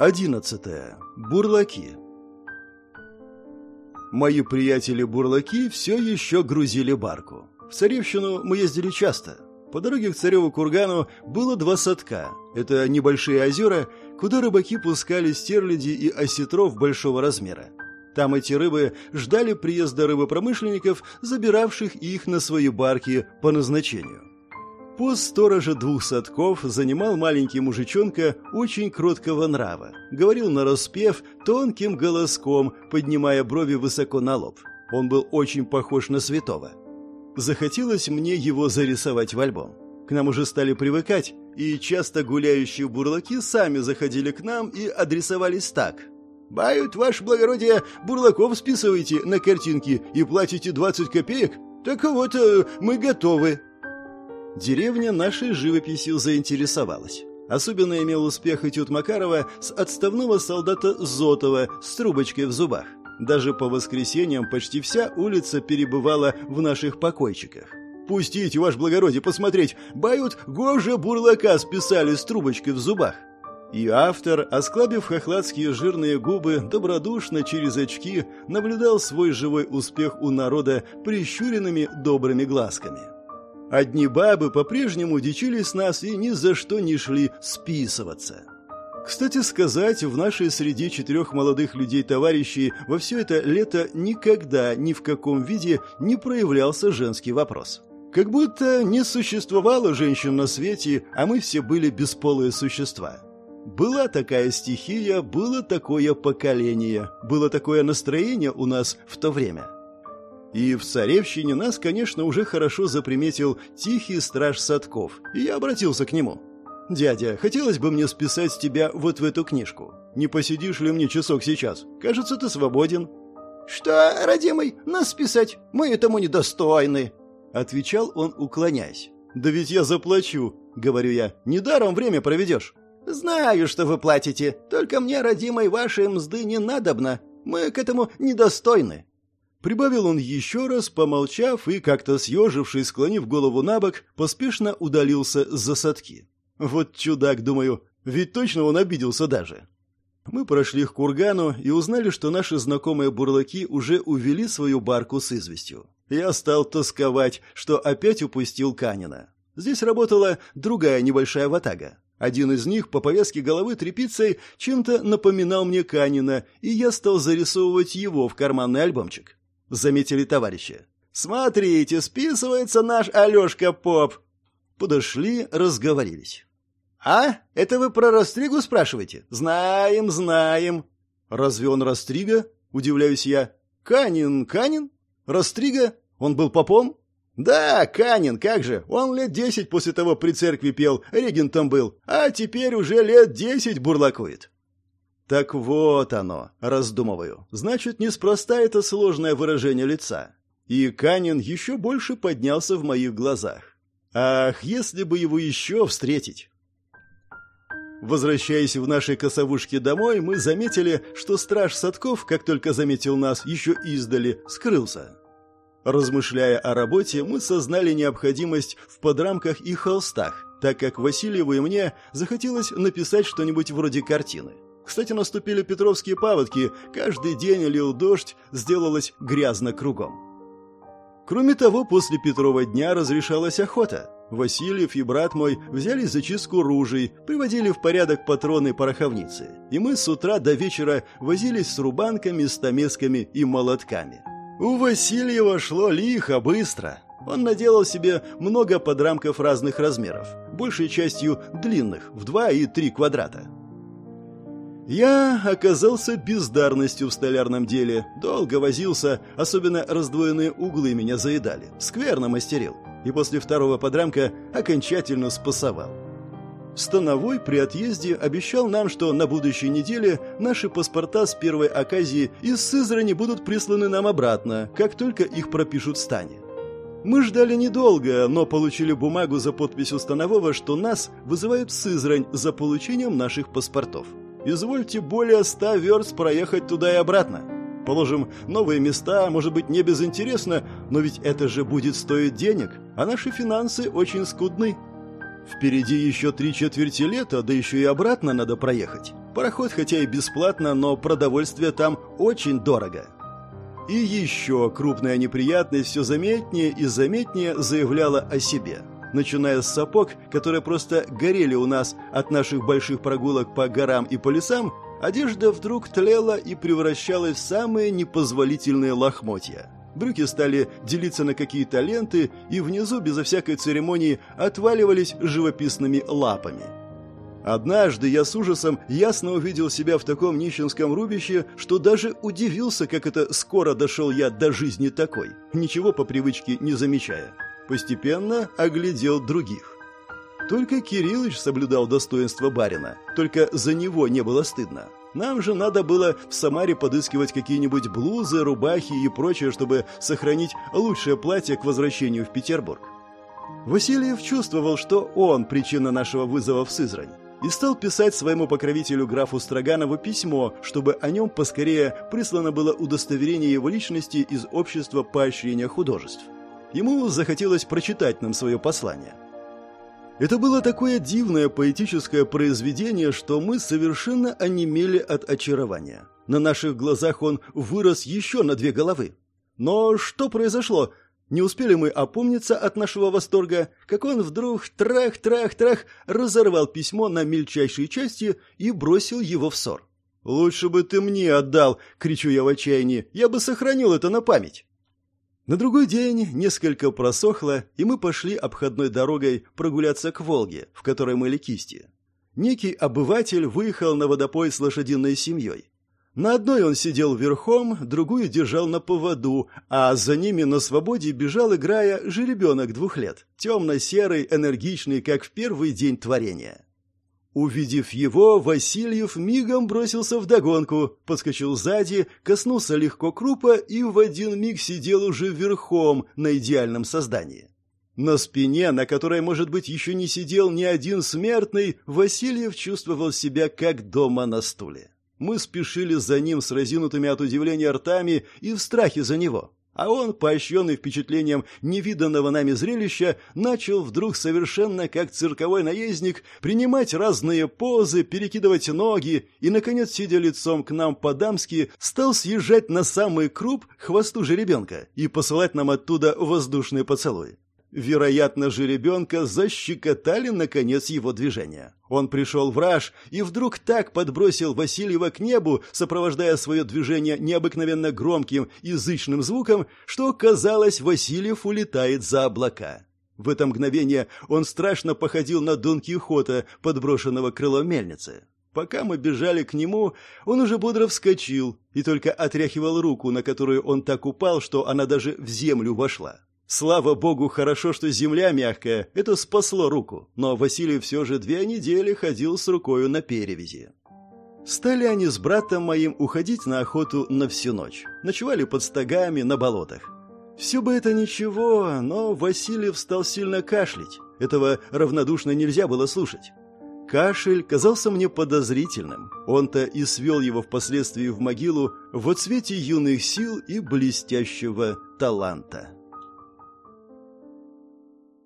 11. Бурлаки. Мои приятели-бурлаки все еще грузили барку. В Царевщину мы ездили часто. По дороге к Цареву кургану было два садка. Это небольшие озера, куда рыбаки пускали стерляди и осетров большого размера. Там эти рыбы ждали приезда рыбопромышленников, забиравших их на свои барки по назначению. Пост сторожа двух садков занимал маленький мужичонка очень кроткого нрава. Говорил на распев тонким голоском, поднимая брови высоко на лоб. Он был очень похож на святого. Захотелось мне его зарисовать в альбом. К нам уже стали привыкать, и часто гуляющие бурлаки сами заходили к нам и адресовались так. «Бают, ваше благородие, бурлаков списываете на картинки и платите 20 копеек? Так вот, э, мы готовы». Деревня нашей живописью заинтересовалась. Особенно имел успех этюд Макарова с отставного солдата Зотова с трубочкой в зубах. Даже по воскресеньям почти вся улица перебывала в наших покойчиках. «Пустите, ваш благородие, посмотреть! Бают, гоже бурлака списали с трубочкой в зубах!» И автор, осклабив хохладские жирные губы, добродушно через очки наблюдал свой живой успех у народа прищуренными добрыми глазками. Одни бабы по-прежнему дичились нас и ни за что не шли списываться. Кстати сказать, в нашей среде четырех молодых людей-товарищей во все это лето никогда ни в каком виде не проявлялся женский вопрос. Как будто не существовало женщин на свете, а мы все были бесполые существа. Была такая стихия, было такое поколение, было такое настроение у нас в то время – и в Царевщине нас, конечно, уже хорошо заприметил тихий страж Садков, и я обратился к нему. «Дядя, хотелось бы мне списать с тебя вот в эту книжку. Не посидишь ли мне часок сейчас? Кажется, ты свободен». «Что, родимый, нас списать? Мы этому недостойны», — отвечал он, уклоняясь. «Да ведь я заплачу», — говорю я. «Недаром время проведешь». «Знаю, что вы платите, только мне, родимой, вашей мзды не надобно. Мы к этому недостойны». Прибавил он еще раз, помолчав и, как-то съежившись, склонив голову на бок, поспешно удалился за садки. Вот чудак, думаю, ведь точно он обиделся даже. Мы прошли к кургану и узнали, что наши знакомые бурлаки уже увели свою барку с известью. Я стал тосковать, что опять упустил Канина. Здесь работала другая небольшая ватага. Один из них по повязке головы тряпицей чем-то напоминал мне Канина, и я стал зарисовывать его в карманный альбомчик заметили товарищи. «Смотрите, списывается наш Алешка Поп!» Подошли, разговорились. «А? Это вы про Растригу спрашиваете? Знаем, знаем!» «Разве он Растрига?» — удивляюсь я. «Канин, Канин? Растрига? Он был попом?» «Да, Канин, как же! Он лет десять после того при церкви пел, регентом был, а теперь уже лет десять бурлакует». Так вот оно, раздумываю. Значит, неспроста это сложное выражение лица. И Канин еще больше поднялся в моих глазах. Ах, если бы его еще встретить! Возвращаясь в нашей косовушке домой, мы заметили, что страж Садков, как только заметил нас еще издали, скрылся. Размышляя о работе, мы сознали необходимость в подрамках и холстах, так как Васильеву и мне захотелось написать что-нибудь вроде картины. Кстати, наступили петровские паводки, каждый день лил дождь, сделалось грязно кругом. Кроме того, после Петрова дня разрешалась охота. Васильев и брат мой взялись за чистку ружей, приводили в порядок патроны пороховницы, и мы с утра до вечера возились с рубанками, стамесками и молотками. У Васильева шло лихо, быстро. Он наделал себе много подрамков разных размеров, большей частью длинных, в два и три квадрата. Я оказался бездарностью в столярном деле. Долго возился, особенно раздвоенные углы меня заедали. Скверно мастерил. И после второго подрамка окончательно спасовал. Становой при отъезде обещал нам, что на будущей неделе наши паспорта с первой оказии из Сызрани будут присланы нам обратно, как только их пропишут в стане. Мы ждали недолго, но получили бумагу за подписью Станового, что нас вызывают в Сызрань за получением наших паспортов. Извольте более ста верст проехать туда и обратно. Положим, новые места, может быть, не безинтересно, но ведь это же будет стоить денег, а наши финансы очень скудны. Впереди еще три четверти лета, да еще и обратно надо проехать. Пароход хотя и бесплатно, но продовольствие там очень дорого. И еще крупная неприятность все заметнее и заметнее заявляла о себе. Начиная с сапог, которые просто горели у нас от наших больших прогулок по горам и по лесам, одежда вдруг тлела и превращалась в самые непозволительные лохмотья. Брюки стали делиться на какие-то ленты, и внизу, безо всякой церемонии, отваливались живописными лапами. Однажды я с ужасом ясно увидел себя в таком нищенском рубище, что даже удивился, как это скоро дошел я до жизни такой, ничего по привычке не замечая. Постепенно оглядел других. Только Кириллыч соблюдал достоинство барина, только за него не было стыдно. Нам же надо было в Самаре подыскивать какие-нибудь блузы, рубахи и прочее, чтобы сохранить лучшее платье к возвращению в Петербург. Васильев чувствовал, что он причина нашего вызова в Сызрань, и стал писать своему покровителю графу Строганову письмо, чтобы о нем поскорее прислано было удостоверение его личности из общества поощрения художеств. Ему захотелось прочитать нам свое послание – это было такое дивное поэтическое произведение, что мы совершенно онемели от очарования. На наших глазах он вырос еще на две головы. Но что произошло? Не успели мы опомниться от нашего восторга, как он вдруг трах-трах-трах разорвал письмо на мельчайшие части и бросил его в ссор. «Лучше бы ты мне отдал!» — кричу я в отчаянии. «Я бы сохранил это на память!» На другой день несколько просохло, и мы пошли обходной дорогой прогуляться к Волге, в которой мыли кисти. Некий обыватель выехал на водопой с лошадиной семьей. На одной он сидел верхом, другую держал на поводу, а за ними на свободе бежал, играя, жеребенок двух лет, темно-серый, энергичный, как в первый день творения. Увидев его, Васильев мигом бросился в догонку, подскочил сзади, коснулся легко крупа и в один миг сидел уже верхом на идеальном создании. На спине, на которой, может быть, еще не сидел ни один смертный, Васильев чувствовал себя как дома на стуле. Мы спешили за ним с разинутыми от удивления ртами и в страхе за него. А он, поощренный впечатлением невиданного нами зрелища, начал вдруг совершенно как цирковой наездник принимать разные позы, перекидывать ноги и, наконец, сидя лицом к нам по-дамски, стал съезжать на самый круп хвосту жеребенка и посылать нам оттуда воздушный поцелуй. Вероятно, жеребенка защекотали, наконец, его движения. Он пришел в раж и вдруг так подбросил Васильева к небу, сопровождая свое движение необыкновенно громким язычным звуком, что, казалось, Васильев улетает за облака. В это мгновение он страшно походил на Дон Кихота, подброшенного крылом мельницы. Пока мы бежали к нему, он уже бодро вскочил и только отряхивал руку, на которую он так упал, что она даже в землю вошла. Слава богу, хорошо, что земля мягкая, это спасло руку, но Василий все же две недели ходил с рукою на перевязи. Стали они с братом моим уходить на охоту на всю ночь. Ночевали под стогами на болотах. Все бы это ничего, но Васильев стал сильно кашлять. Этого равнодушно нельзя было слушать. Кашель казался мне подозрительным. Он-то и свел его впоследствии в могилу в отсвете юных сил и блестящего таланта.